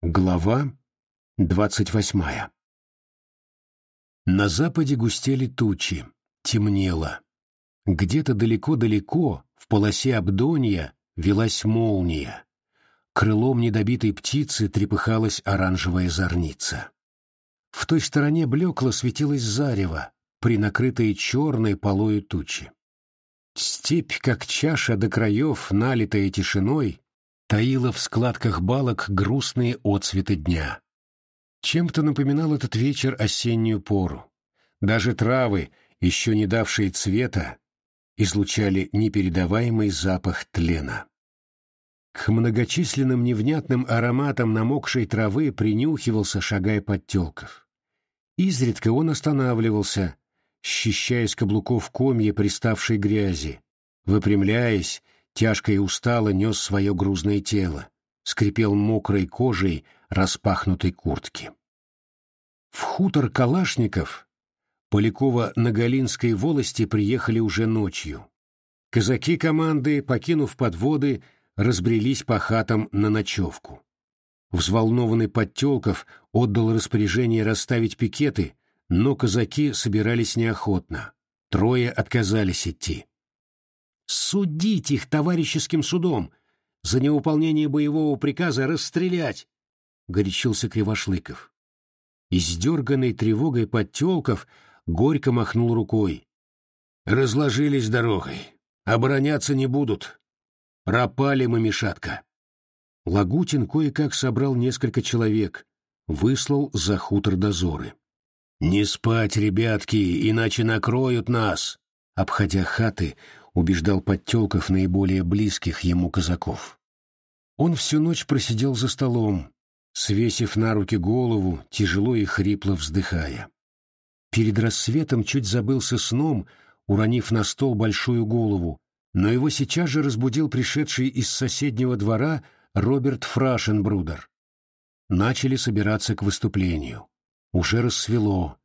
Глава двадцать восьмая На западе густели тучи, темнело. Где-то далеко-далеко, в полосе Абдонья, велась молния. Крылом недобитой птицы трепыхалась оранжевая зорница. В той стороне блекло светилось зарево, принакрытое черной полою тучи. Степь, как чаша до краев, налитая тишиной, таила в складках балок грустные отцветы дня. Чем-то напоминал этот вечер осеннюю пору. Даже травы, еще не давшие цвета, излучали непередаваемый запах тлена. К многочисленным невнятным ароматам намокшей травы принюхивался, шагая подтелков. Изредка он останавливался, счищая с каблуков комья приставшей грязи, выпрямляясь тяжко и устало нес свое грузное тело, скрипел мокрой кожей распахнутой куртки. В хутор Калашников Полякова на Галинской волости приехали уже ночью. Казаки команды, покинув подводы, разбрелись по хатам на ночевку. Взволнованный Подтелков отдал распоряжение расставить пикеты, но казаки собирались неохотно. Трое отказались идти. Судить их товарищеским судом, за невыполнение боевого приказа расстрелять, — горячился Кривошлыков. Издерганный тревогой Подтелков горько махнул рукой. Разложились дорогой, обороняться не будут. Пропали мы, Мишатка. Лагутин кое-как собрал несколько человек, выслал за хутор дозоры. «Не спать, ребятки, иначе накроют нас!» Обходя хаты, убеждал Подтелков наиболее близких ему казаков. Он всю ночь просидел за столом, свесив на руки голову, тяжело и хрипло вздыхая. Перед рассветом чуть забылся сном, уронив на стол большую голову, но его сейчас же разбудил пришедший из соседнего двора Роберт Фрашенбрудер. Начали собираться к выступлению. Уже рассвело.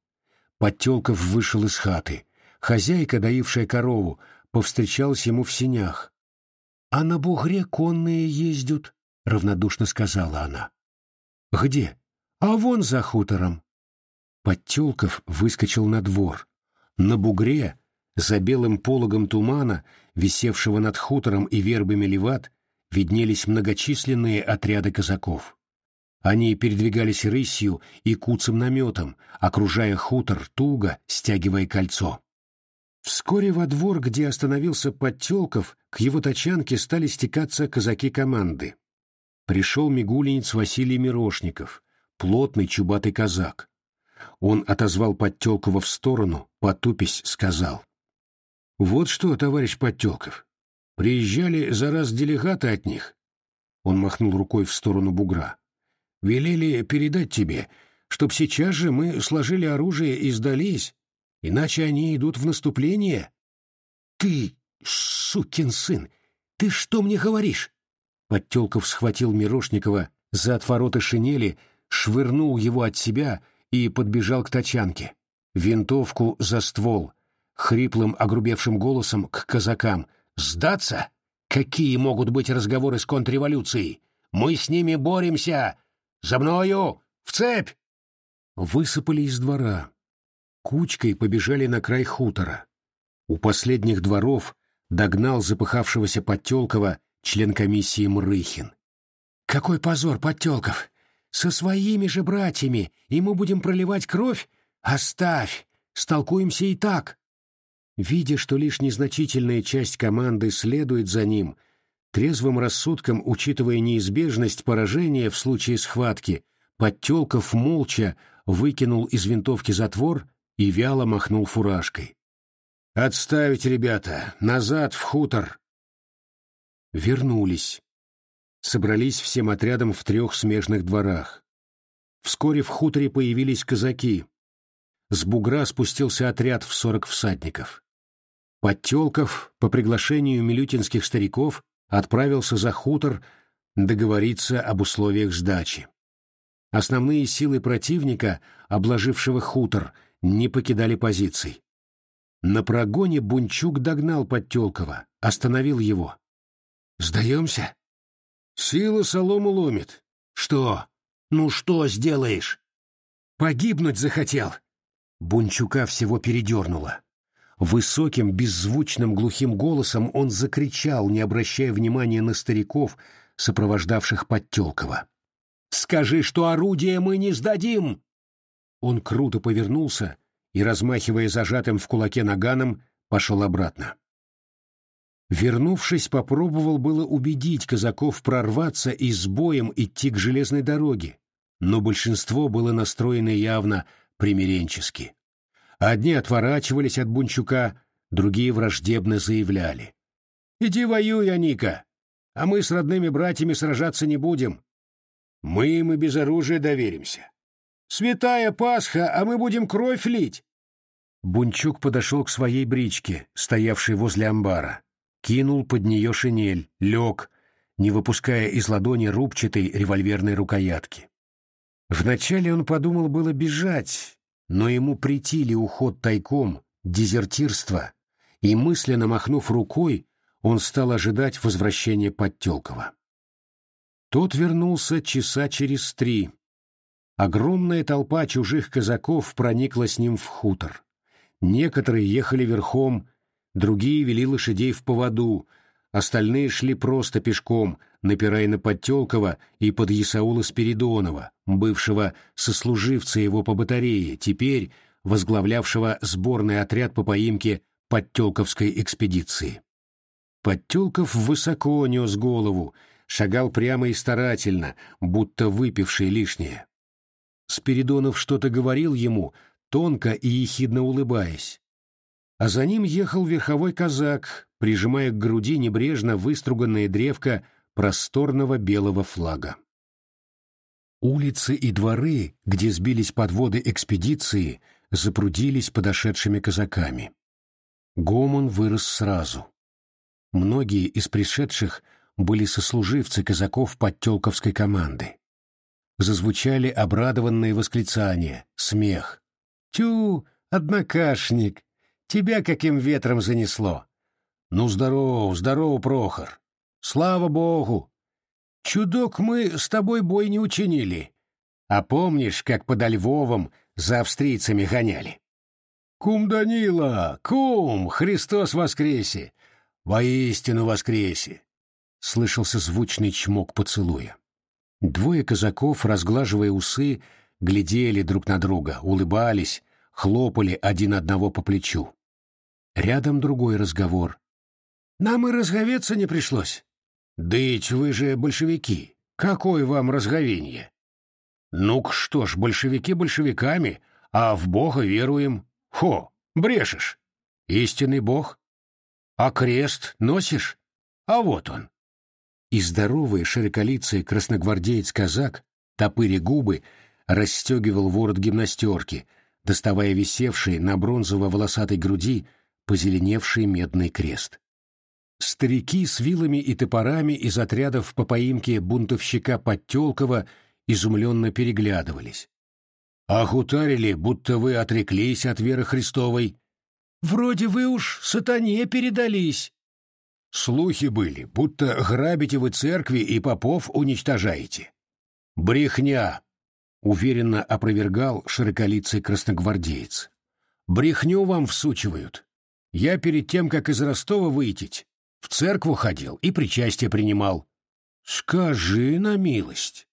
Подтелков вышел из хаты. Хозяйка, доившая корову, повстречалась ему в синях. — А на бугре конные ездят, — равнодушно сказала она. — Где? — А вон за хутором. Подтелков выскочил на двор. На бугре, за белым пологом тумана, висевшего над хутором и вербами леват, виднелись многочисленные отряды казаков. Они передвигались рысью и куцым наметом, окружая хутор туго, стягивая кольцо. Вскоре во двор, где остановился Подтелков, к его тачанке стали стекаться казаки команды. Пришел мигулинец Василий Мирошников, плотный чубатый казак. Он отозвал Подтелкова в сторону, потупись сказал. «Вот что, товарищ Подтелков, приезжали за раз делегаты от них». Он махнул рукой в сторону бугра. «Велели передать тебе, чтоб сейчас же мы сложили оружие и сдались, Иначе они идут в наступление. Ты, сукин сын, ты что мне говоришь? Подтелков схватил Мирошникова за отвороты шинели, швырнул его от себя и подбежал к тачанке. Винтовку за ствол, хриплым огрубевшим голосом к казакам. «Сдаться? Какие могут быть разговоры с контрреволюцией? Мы с ними боремся! За мною! В цепь!» Высыпали из двора, кучкой побежали на край хутора. У последних дворов догнал запыхавшегося Подтелкова член комиссии Мрыхин. «Какой позор, Подтелков! Со своими же братьями, и мы будем проливать кровь? Оставь! Столкуемся и так!» Видя, что лишь незначительная часть команды следует за ним, трезвым рассудком, учитывая неизбежность поражения в случае схватки, Подтелков молча выкинул из винтовки затвор и вяло махнул фуражкой. «Отставить, ребята! Назад, в хутор!» Вернулись. Собрались всем отрядом в трех смежных дворах. Вскоре в хуторе появились казаки. С бугра спустился отряд в сорок всадников. Подтелков, по приглашению милютинских стариков, отправился за хутор договориться об условиях сдачи. Основные силы противника, обложившего хутор, не покидали позиций. На прогоне Бунчук догнал Подтелкова, остановил его. «Сдаемся?» «Сила солому ломит». «Что? Ну что сделаешь? Погибнуть захотел. Бунчука всего передернуло. Высоким, беззвучным, глухим голосом он закричал, не обращая внимания на стариков, сопровождавших Подтелкова. «Скажи, что орудие мы не сдадим!» Он круто повернулся и, размахивая зажатым в кулаке наганом, пошел обратно. Вернувшись, попробовал было убедить казаков прорваться и с боем идти к железной дороге, но большинство было настроено явно примиренчески. Одни отворачивались от Бунчука, другие враждебно заявляли. «Иди воюй, Аника, а мы с родными братьями сражаться не будем. Мы им и без оружия доверимся. Святая Пасха, а мы будем кровь лить!» Бунчук подошел к своей бричке, стоявшей возле амбара кинул под нее шинель, лег, не выпуская из ладони рубчатой револьверной рукоятки. Вначале он подумал было бежать, но ему притили уход тайком, дезертирство, и, мысленно махнув рукой, он стал ожидать возвращения Подтелкова. Тот вернулся часа через три. Огромная толпа чужих казаков проникла с ним в хутор. Некоторые ехали верхом, другие вели лошадей в поводу, остальные шли просто пешком, напирая на Подтелкова и под Исаула Спиридонова, бывшего сослуживца его по батарее, теперь возглавлявшего сборный отряд по поимке Подтелковской экспедиции. Подтелков высоко нес голову, шагал прямо и старательно, будто выпивший лишнее. Спиридонов что-то говорил ему, тонко и ехидно улыбаясь а за ним ехал верховой казак, прижимая к груди небрежно выструганное древко просторного белого флага. Улицы и дворы, где сбились подводы экспедиции, запрудились подошедшими казаками. Гомон вырос сразу. Многие из пришедших были сослуживцы казаков подтелковской команды. Зазвучали обрадованные восклицания, смех. «Тю, однокашник! Тебя каким ветром занесло? Ну, здоров, здоров, Прохор. Слава Богу. Чудок мы с тобой бой не учинили. А помнишь, как под Львовом за австрийцами гоняли? Кум Данила, кум, Христос воскресе! Воистину воскресе! Слышался звучный чмок поцелуя. Двое казаков, разглаживая усы, глядели друг на друга, улыбались, хлопали один одного по плечу. Рядом другой разговор. «Нам и разговеться не пришлось». «Дыть, вы же большевики. Какое вам разговенье?» «Ну-ка что ж, большевики большевиками, а в Бога веруем. Хо, брешешь. Истинный Бог. А крест носишь? А вот он». И здоровый широколицый красногвардеец-казак, топыря губы, расстегивал ворот гимнастерки, доставая висевший на бронзово-волосатой груди позеленевший медный крест. Старики с вилами и топорами из отрядов по поимке бунтовщика Подтелкова изумленно переглядывались. «Ах, утарили, будто вы отреклись от веры Христовой!» «Вроде вы уж сатане передались!» «Слухи были, будто грабите вы церкви и попов уничтожаете!» «Брехня!» — уверенно опровергал широколицый красногвардеец. «Брехню вам всучивают. Я перед тем, как из Ростова выйти, в церкву ходил и причастие принимал. Скажи на милость.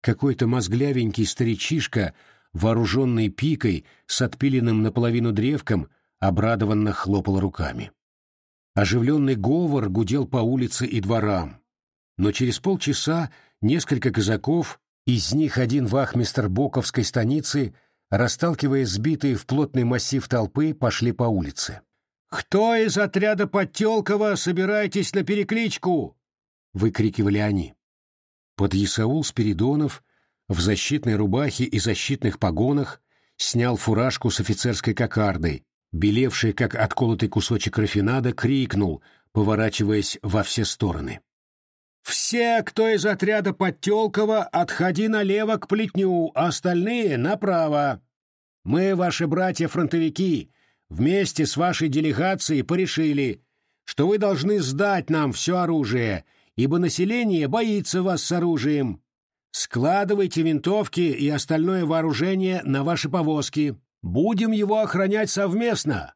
Какой-то мозглявенький старичишка, вооруженный пикой с отпиленным наполовину древком, обрадованно хлопал руками. Оживленный говор гудел по улице и дворам. Но через полчаса несколько казаков, из них один вахмистр Боковской станицы, расталкивая сбитые в плотный массив толпы, пошли по улице. «Кто из отряда Подтелкова собираетесь на перекличку?» — выкрикивали они. Подъясаул Спиридонов в защитной рубахе и защитных погонах снял фуражку с офицерской кокардой, белевший, как отколотый кусочек рафинада, крикнул, поворачиваясь во все стороны. «Все, кто из отряда Подтелкова, отходи налево к плетню, а остальные — направо. Мы, ваши братья-фронтовики, вместе с вашей делегацией порешили, что вы должны сдать нам все оружие, ибо население боится вас с оружием. Складывайте винтовки и остальное вооружение на ваши повозки. Будем его охранять совместно.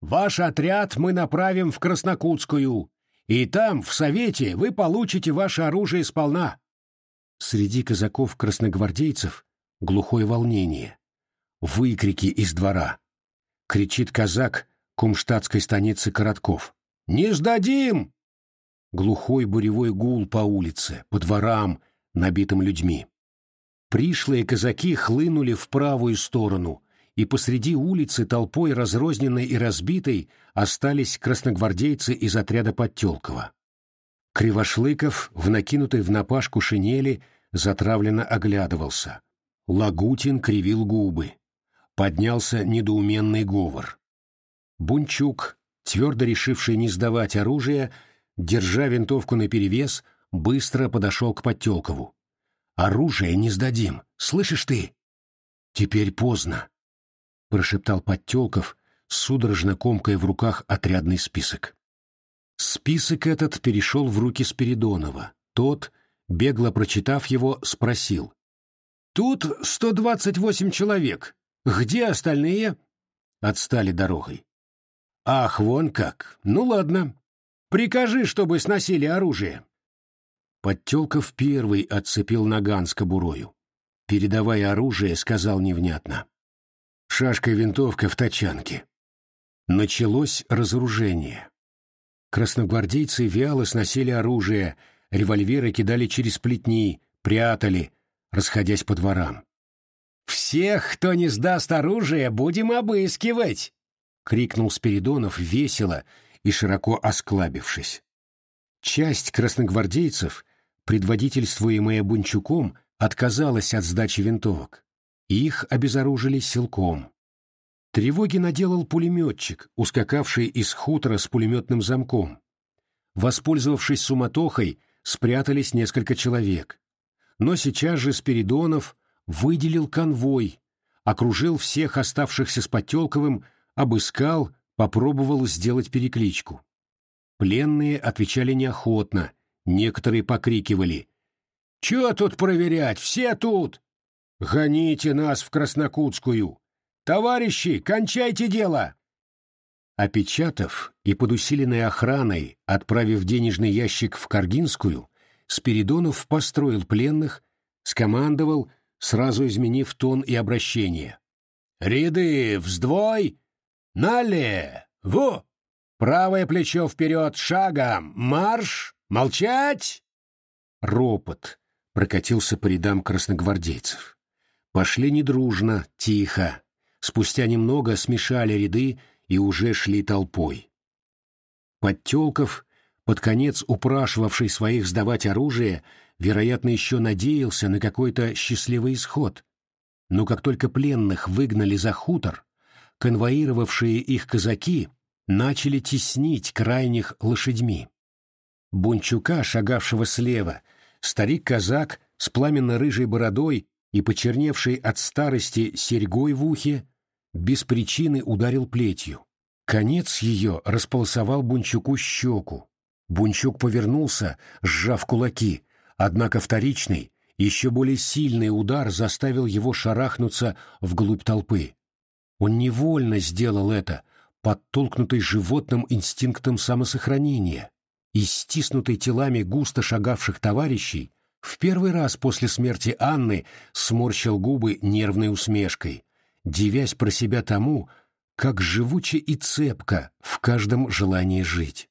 Ваш отряд мы направим в Краснокутскую, и там, в Совете, вы получите ваше оружие сполна. Среди казаков-красногвардейцев глухое волнение. Выкрики из двора. Кричит казак кумштадтской станицы Коротков. «Не сдадим!» Глухой буревой гул по улице, по дворам, набитым людьми. Пришлые казаки хлынули в правую сторону, и посреди улицы толпой разрозненной и разбитой остались красногвардейцы из отряда Подтелкова. Кривошлыков, в накинутой в напашку шинели, затравленно оглядывался. Лагутин кривил губы. Поднялся недоуменный говор. Бунчук, твердо решивший не сдавать оружие, держа винтовку наперевес, быстро подошел к Подтелкову. «Оружие не сдадим, слышишь ты?» «Теперь поздно прошептал Подтелков, судорожно комкая в руках отрядный список. Список этот перешел в руки Спиридонова. Тот, бегло прочитав его, спросил. «Тут сто двадцать восемь человек. Где остальные?» Отстали дорогой. «Ах, вон как! Ну ладно. Прикажи, чтобы сносили оружие». Подтелков первый отцепил наган с кобурою. Передавая оружие, сказал невнятно шашка-винтовка в тачанке. Началось разоружение. Красногвардейцы вяло сносили оружие, револьверы кидали через плетни, прятали, расходясь по дворам. «Всех, кто не сдаст оружие, будем обыскивать!» — крикнул Спиридонов весело и широко осклабившись. Часть красногвардейцев, предводительствуемая Бунчуком, отказалась от сдачи винтовок. Их обезоружили силком. Тревоги наделал пулеметчик, ускакавший из хутора с пулеметным замком. Воспользовавшись суматохой, спрятались несколько человек. Но сейчас же Спиридонов выделил конвой, окружил всех оставшихся с Потелковым, обыскал, попробовал сделать перекличку. Пленные отвечали неохотно, некоторые покрикивали. «Чё тут проверять? Все тут! «Гоните нас в Краснокутскую! Товарищи, кончайте дело!» Опечатав и под усиленной охраной, отправив денежный ящик в Каргинскую, Спиридонов построил пленных, скомандовал, сразу изменив тон и обращение. «Ряды вздвой! Нале! Во! Правое плечо вперед шагом! Марш! Молчать!» Ропот прокатился по рядам красногвардейцев. Пошли недружно, тихо. Спустя немного смешали ряды и уже шли толпой. Подтелков, под конец упрашивавший своих сдавать оружие, вероятно, еще надеялся на какой-то счастливый исход. Но как только пленных выгнали за хутор, конвоировавшие их казаки начали теснить крайних лошадьми. Бунчука, шагавшего слева, старик-казак с пламенно-рыжей бородой и почерневший от старости серьгой в ухе, без причины ударил плетью. Конец ее располосовал Бунчуку щеку. Бунчук повернулся, сжав кулаки, однако вторичный, еще более сильный удар заставил его шарахнуться вглубь толпы. Он невольно сделал это, подтолкнутый животным инстинктом самосохранения, и стиснутый телами густо шагавших товарищей, в первый раз после смерти Анны сморщил губы нервной усмешкой, дивясь про себя тому, как живуче и цепко в каждом желании жить.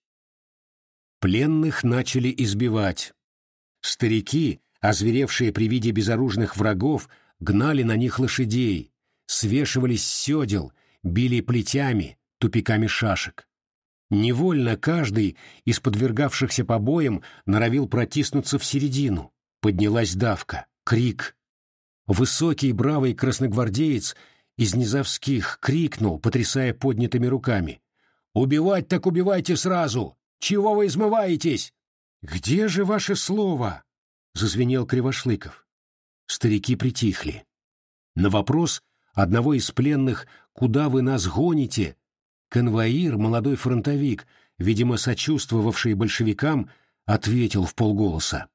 Пленных начали избивать. Старики, озверевшие при виде безоружных врагов, гнали на них лошадей, свешивались с седел, били плетями, тупиками шашек. Невольно каждый из подвергавшихся побоям норовил протиснуться в середину, Поднялась давка, крик. Высокий бравый красногвардеец из низовских крикнул, потрясая поднятыми руками. «Убивать так убивайте сразу! Чего вы измываетесь?» «Где же ваше слово?» — зазвенел Кривошлыков. Старики притихли. На вопрос одного из пленных «Куда вы нас гоните?» конвоир, молодой фронтовик, видимо, сочувствовавший большевикам, ответил в полголоса.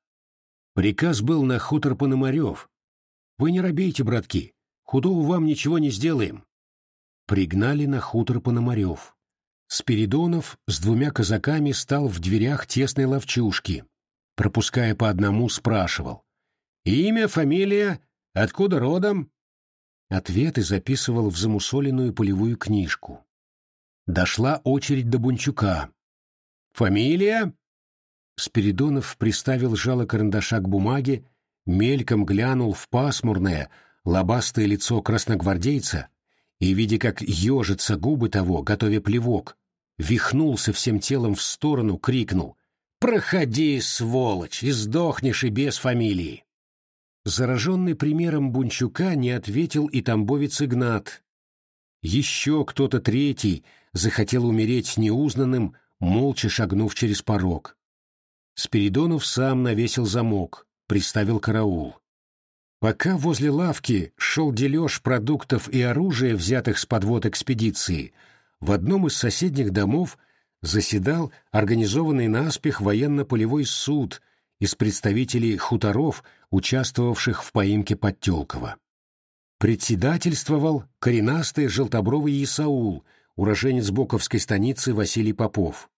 Приказ был на хутор Пономарев. Вы не робейте, братки, худого вам ничего не сделаем. Пригнали на хутор Пономарев. Спиридонов с двумя казаками стал в дверях тесной ловчушки. Пропуская по одному, спрашивал. «Имя, фамилия, откуда родом?» Ответы записывал в замусоленную полевую книжку. Дошла очередь до Бунчука. «Фамилия?» Спиридонов приставил жало карандаша к бумаге, мельком глянул в пасмурное, лобастое лицо красногвардейца и, видя, как ежатся губы того, готовя плевок, вихнулся всем телом в сторону, крикнул «Проходи, сволочь, и сдохнешь и без фамилии!» Зараженный примером Бунчука не ответил и тамбовец Игнат. Еще кто-то третий захотел умереть неузнанным, молча шагнув через порог. Спиридонов сам навесил замок, приставил караул. Пока возле лавки шел дележ продуктов и оружия, взятых с подвод экспедиции, в одном из соседних домов заседал организованный наспех военно-полевой суд из представителей хуторов, участвовавших в поимке Подтелкова. Председательствовал коренастый желтобровый Исаул, уроженец Боковской станицы Василий Попов.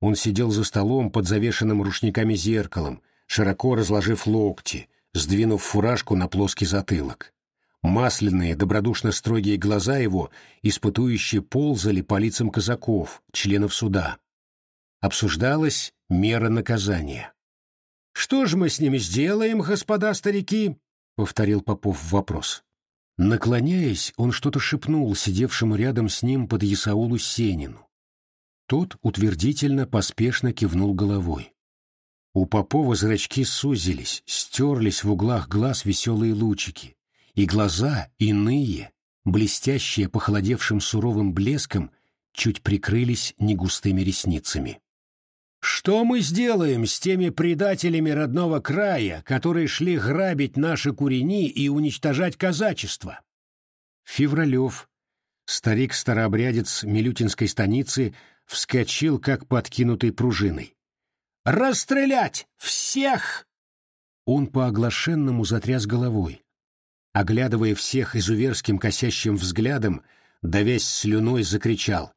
Он сидел за столом под завешенным рушниками зеркалом, широко разложив локти, сдвинув фуражку на плоский затылок. Масляные, добродушно строгие глаза его, испытующие, ползали по лицам казаков, членов суда. Обсуждалась мера наказания. «Что же мы с ними сделаем, господа старики?» — повторил Попов вопрос. Наклоняясь, он что-то шепнул сидевшему рядом с ним под Ясаулу Сенину. Тот утвердительно, поспешно кивнул головой. У Попова зрачки сузились, стерлись в углах глаз веселые лучики, и глаза, иные, блестящие похолодевшим суровым блеском, чуть прикрылись негустыми ресницами. Что мы сделаем с теми предателями родного края, которые шли грабить наши курени и уничтожать казачество? Февралев, старик-старообрядец Милютинской станицы, вскочил, как подкинутый пружиной. «Расстрелять! Всех!» Он по оглашенному затряс головой. Оглядывая всех изуверским косящим взглядом, давясь слюной, закричал.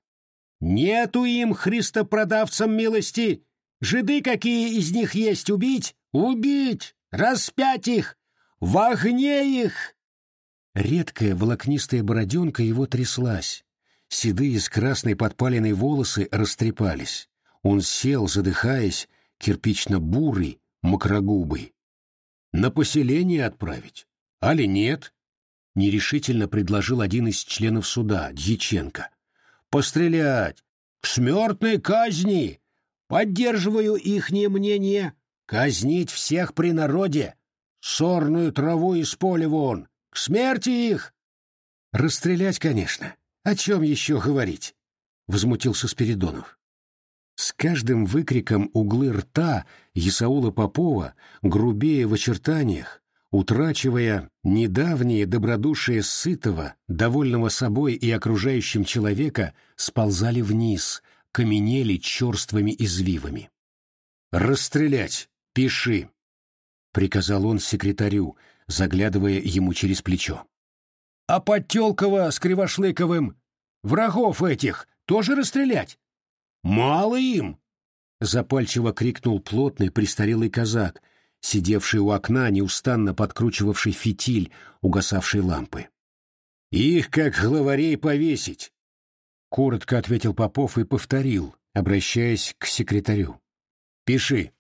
Нету им, христопродавцам, милости. Жиды какие из них есть убить? Убить! Распять их! В огне их!» Редкая волокнистая бороденка его тряслась. Седые с красной подпаленной волосы растрепались. Он сел, задыхаясь, кирпично-бурый, макрогубый. «На поселение отправить? Али нет?» — нерешительно предложил один из членов суда, Дьяченко пострелять, к смертной казни. Поддерживаю ихнее мнение, казнить всех при народе, сорную траву из поля вон, к смерти их. Расстрелять, конечно. О чем еще говорить? Возмутился Спиридонов. С каждым выкриком углы рта Исаула Попова, грубее в очертаниях, утрачивая недавнее добродушие сытого, довольного собой и окружающим человека, сползали вниз, каменели черствыми извивами. «Расстрелять! Пиши!» — приказал он секретарю, заглядывая ему через плечо. «А Подтелкова с Кривошлыковым? Врагов этих тоже расстрелять? Мало им!» — запальчиво крикнул плотный престарелый казак, сидевший у окна, неустанно подкручивавший фитиль угасавшей лампы. «Их, как главарей, повесить!» Коротко ответил Попов и повторил, обращаясь к секретарю. «Пиши.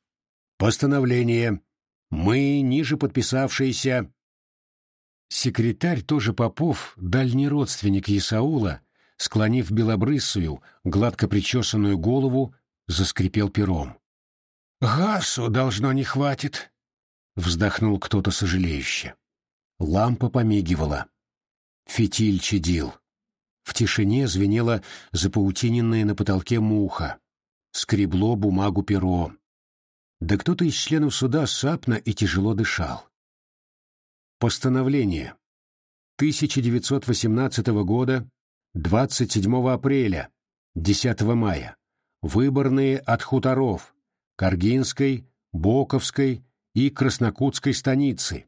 Постановление. Мы, ниже подписавшиеся...» Секретарь, тоже Попов, дальний родственник Исаула, склонив белобрысую, гладко причесанную голову, заскрипел пером. «Газу, должно, не хватит», — вздохнул кто-то сожалеюще. Лампа помигивала. Фитиль чадил. В тишине звенела запаутиненная на потолке муха. Скребло бумагу перо. Да кто-то из членов суда сапно и тяжело дышал. Постановление. 1918 года, 27 апреля, 10 мая. Выборные от хуторов Каргинской, Боковской, и Краснокутской станицы,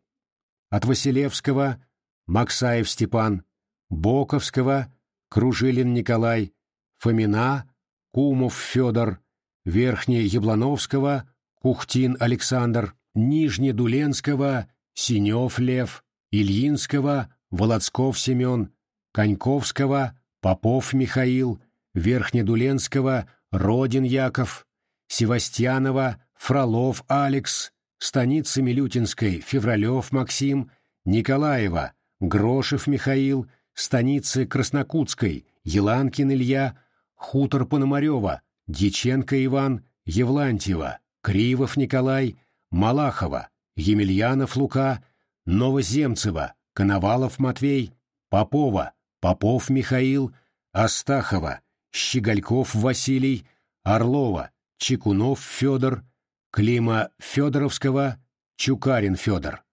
от Василевского Максаев Степан, Боковского Кружилин Николай, Фомина, Кумов Федор, Верхнеяблановского Кухтин Александр, Нижнедуленского Синев Лев, Ильинского Володсков Семен, Коньковского Попов Михаил, Верхнедуленского Родин Яков, Севастьянова Фролов Алекс, Станицы Милютинской Февралев Максим, Николаева Грошев Михаил, Станицы Краснокутской Еланкин Илья, Хутор Пономарева, Дьяченко Иван, Евлантьева, Кривов Николай, Малахова, Емельянов Лука, Новоземцева, Коновалов Матвей, Попова, Попов Михаил, Астахова, Щегольков Василий, Орлова, Чекунов Федор, Клима Федоровского, Чукарин Федор.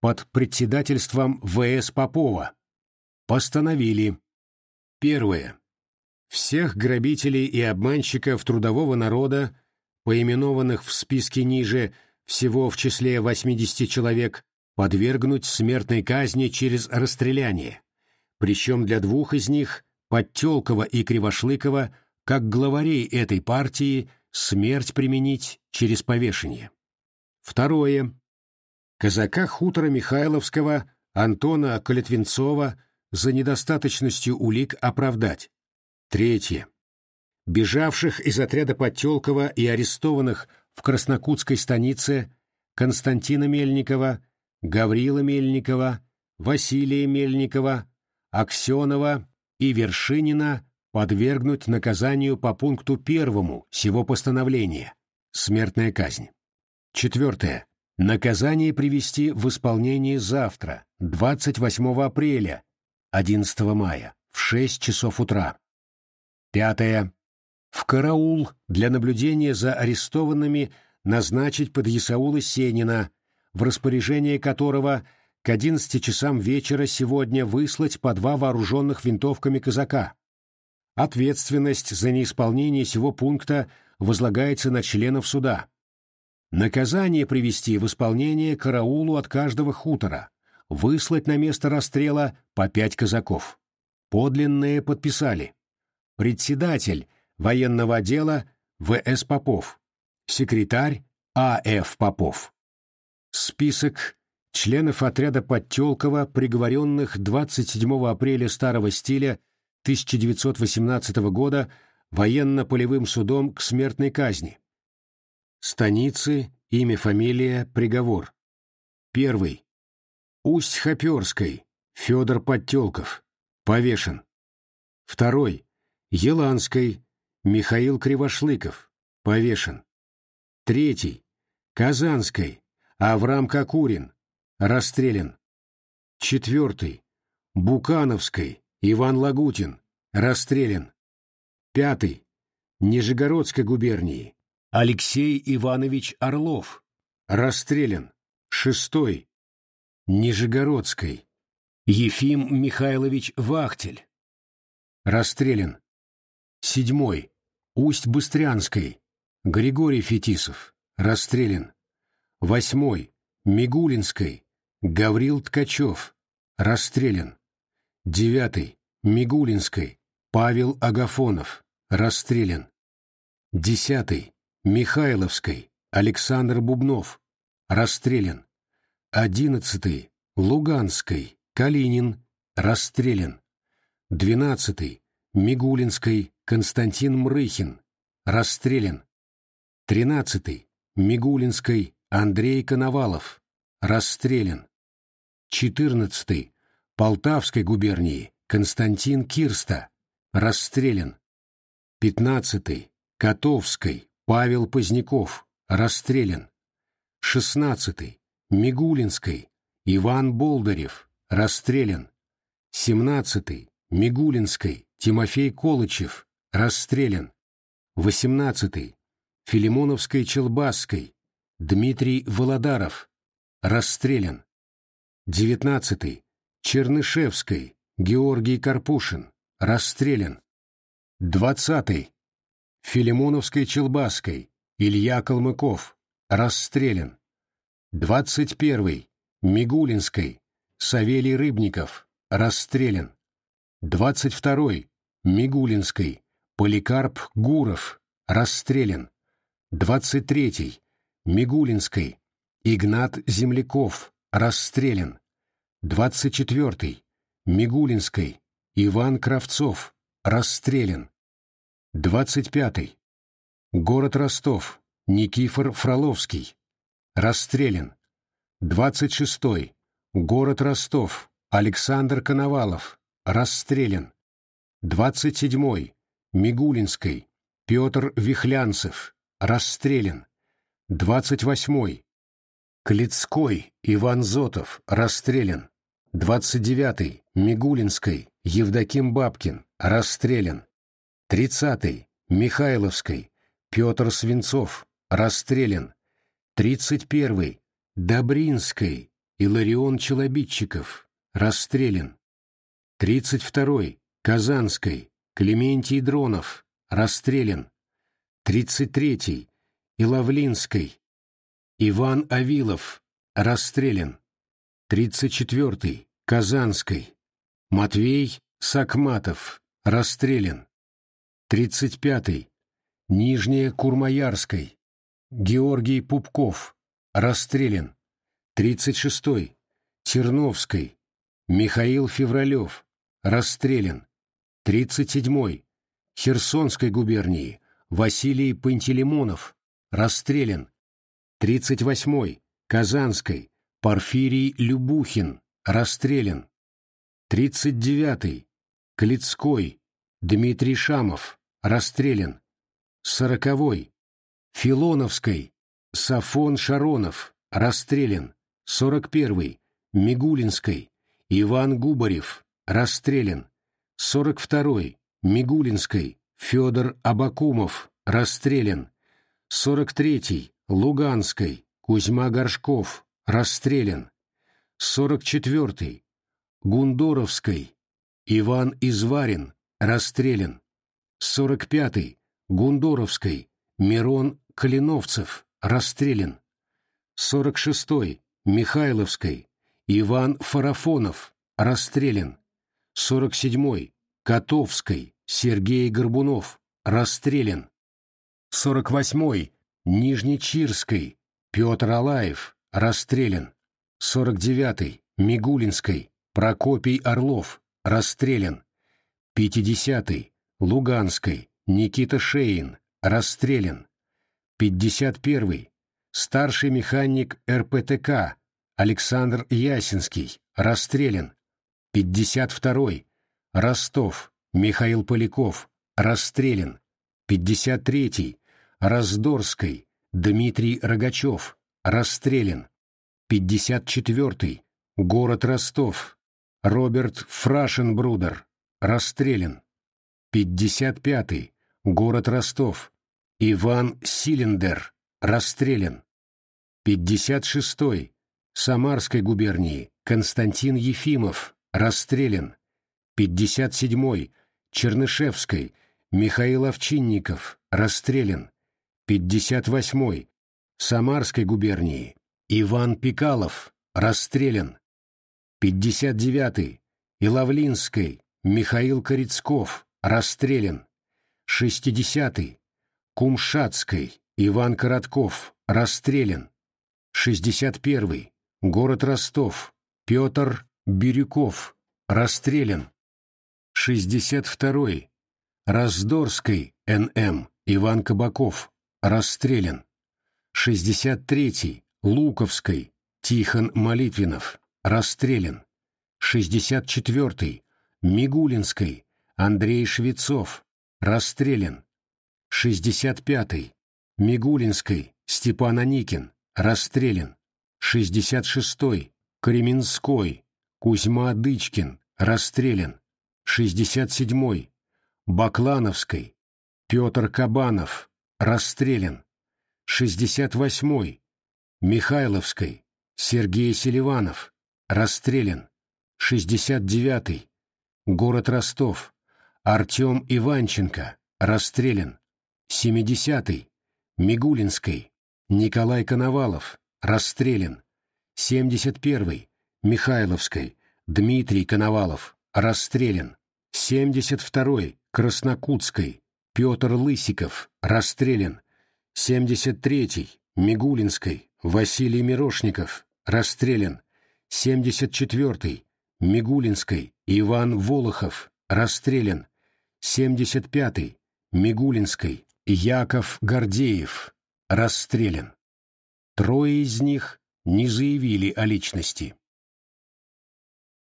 Под председательством В.С. Попова. Постановили. Первое. Всех грабителей и обманщиков трудового народа, поименованных в списке ниже всего в числе 80 человек, подвергнуть смертной казни через расстреляние. Причем для двух из них, Подтелкова и Кривошлыкова, как главарей этой партии, смерть применить через повешение. Второе. Казака хутора Михайловского Антона Колетвинцова за недостаточностью улик оправдать. Третье. Бежавших из отряда Подтелкова и арестованных в Краснокутской станице Константина Мельникова, Гаврила Мельникова, Василия Мельникова, Аксенова и Вершинина подвергнуть наказанию по пункту первому сего постановления – смертная казнь. Четвертое. Наказание привести в исполнение завтра, 28 апреля, 11 мая, в 6 часов утра. Пятое. В караул для наблюдения за арестованными назначить подъясаула Сенина, в распоряжение которого к 11 часам вечера сегодня выслать по два вооруженных винтовками казака, Ответственность за неисполнение сего пункта возлагается на членов суда. Наказание привести в исполнение караулу от каждого хутора, выслать на место расстрела по пять казаков. Подлинные подписали. Председатель военного отдела В.С. Попов, секретарь А.Ф. Попов. Список членов отряда Подтелкова, приговоренных 27 апреля старого стиля 1918 года военно-полевым судом к смертной казни. Станицы, имя, фамилия, приговор. Первый. Усть-Хоперской, Федор Подтелков, повешен. Второй. Еланской, Михаил Кривошлыков, повешен. Третий. Казанской, Авраам Кокурин, расстрелян. Четвертый. Букановской, Иван Лагутин, расстрелян. Пятый. Нижегородской губернии. Алексей Иванович Орлов, расстрелян. Шестой. Нижегородской. Ефим Михайлович Вахтель, расстрелян. Седьмой. Усть-Быстрянской. Григорий Фетисов, расстрелян. Восьмой. Мигулинской. Гаврил Ткачев, расстрелян. Девятый. Мигулинской. Павел Агафонов. Расстрелян. Десятый. Михайловской. Александр Бубнов. Расстрелян. Одиннадцатый. Луганской. Калинин. Расстрелян. Двенадцатый. Мигулинской. Константин Мрыхин. Расстрелян. Тринадцатый. Мигулинской. Андрей Коновалов. Расстрелян. Четырнадцатый. Полтавской губернии Константин Кирста, расстрелян. 15. Котовской Павел Поздняков, расстрелян. 16. Мигулинской Иван Болдырев, расстрелян. 17. Мигулинской Тимофей Колычев, расстрелян. 18. Филимоновской Челбасской Дмитрий Володаров, расстрелян. 19. Чернышевской, Георгий Карпушин, расстрелян. 20. Филимоновской Челбаской, Илья Калмыков, расстрелян. 21. Мигулинской. Савелий Рыбников. Расстрелян. 22. Мигулинской. Поликарп Гуров. Расстрелян. 23. Мигулинской. Игнат Земляков. Расстрелян. 24. Мигулинской. Иван Кравцов. Расстрелян. 25. Город Ростов. Никифор Фроловский. Расстрелян. 26. Город Ростов. Александр Коновалов. Расстрелян. 27. Мигулинской. Петр Вихлянцев. Расстрелян. 28. Клицкой Иван Зотов. Расстрелян. 29. Мигулинской. Евдоким Бабкин. Расстрелян. 30. Михайловской. Петр Свинцов. Расстрелян. 31. Добринской. Иларион Челобитчиков. Расстрелян. 32. Казанской. Клементий Дронов. Расстрелян. 33. Иловлинской. Иван Авилов. Расстрелян. 34. Казанской. Матвей Сакматов. Расстрелян. 35. Нижняя Курмаярской. Георгий Пупков. Расстрелян. 36. Терновской. Михаил Февралев. Расстрелян. 37. Херсонской губернии. Василий Пантелеймонов. Расстрелян. 38. Казанской. Порфирий Любухин. Расстрелян. 39. Клицкой. Дмитрий Шамов. Расстрелян. 40. Филоновской. Сафон Шаронов. Расстрелян. 41. Мигулинской. Иван Губарев. Расстрелян. 42. Мигулинской. Федор Абакумов. Расстрелян. 43. Луганской. Кузьма Горшков. Расстрелян. 44. Гундоровской. Иван Изварин. Расстрелян. 45. Гундоровской. Мирон Калиновцев. Расстрелян. 46. Михайловской. Иван Фарафонов. Расстрелян. 47. Котовской. Сергей Горбунов. Расстрелян. 48. Нижнечирской. Петр Алаев. Расстрелян. 49. Мигулинской. Прокопий Орлов. Расстрелян. 50. Луганской. Никита Шеин. Расстрелян. 51. Старший механик РПТК. Александр Ясинский. Расстрелян. 52. Ростов. Михаил Поляков. Расстрелян. 53. Раздорской. Дмитрий Рогачев. Расстрелян. 54. Город Ростов. Роберт Фрашенбрудер. Расстрелян. 55. Город Ростов. Иван Силендер. Расстрелян. 56. Самарской губернии. Константин Ефимов. Расстрелян. 57. Чернышевской. Михаил Овчинников. Расстрелян. 58. Самарской губернии. Иван Пикалов. Расстрелян. 59. Иловлинской. Михаил Корецков. Расстрелян. 60. Кумшатской. Иван Коротков. Расстрелян. 61. Город Ростов. Петр Бирюков. Расстрелян. 62. Раздорской. Н.М. Иван Кабаков. Расстрелян. 63. Луковской. Тихон Молитвинов. Расстрелян. 64. Мигулинской. Андрей Швецов. Расстрелян. 65. Мигулинской. Степан Аникин. Расстрелян. 66. Кременской. Кузьма Дычкин. Расстрелян. 67. Баклановской. Петр Кабанов. Расстрелян. 68. Михайловской. Сергей Селиванов. Расстрелян. 69. Город Ростов. Артем Иванченко. Расстрелян. 70. Мигулинской. Николай Коновалов. расстрелян. 71-й, Михайловской, Дмитрий Коновалов, расстрелян. 72-й, Краснокутской, Петр Лысиков, расстрелян. 73-й, Мигулинской, Василий Мирошников, расстрелян. 74-й, Мигулинской, Иван Волохов, расстрелян. 75-й, Мигулинской, Яков Гордеев, расстрелян. Трое из них не заявили о личности.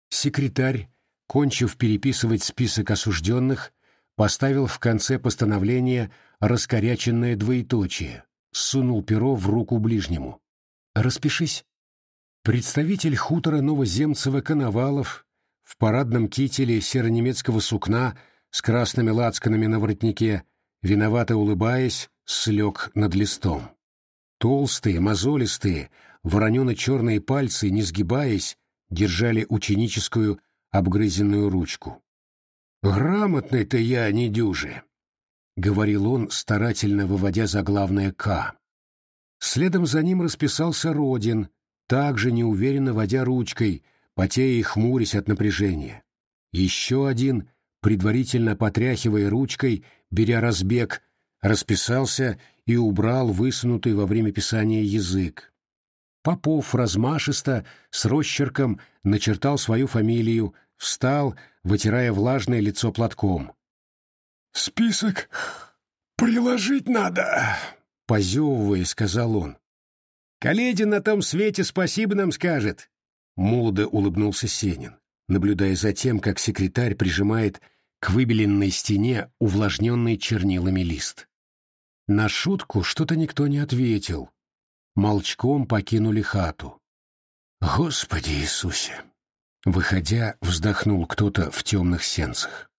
Секретарь, кончив переписывать список осужденных, поставил в конце постановления раскоряченное двоеточие, сунул перо в руку ближнему. «Распишись». Представитель хутора Новоземцева Коновалов в парадном кителе серо-немецкого сукна с красными лацканами на воротнике, виновато улыбаясь, слег над листом. Толстые, мозолистые, воронено-черные пальцы, не сгибаясь, держали ученическую обгрызенную ручку. «Грамотный-то я не дюже», — говорил он, старательно выводя заглавное «К». Следом за ним расписался Родин, также неуверенно водя ручкой, потея и хмурясь от напряжения. Еще один, предварительно потряхивая ручкой, беря разбег, расписался и убрал высунутый во время писания язык. Попов размашисто, с росчерком, начертал свою фамилию, встал, вытирая влажное лицо платком. «Список приложить надо», — позевывая, сказал он. «Каледин на том свете спасибо нам скажет», — молодо улыбнулся Сенин, наблюдая за тем, как секретарь прижимает к выбеленной стене увлажненный чернилами лист. На шутку что-то никто не ответил. Молчком покинули хату. «Господи Иисусе!» Выходя, вздохнул кто-то в темных сенцах.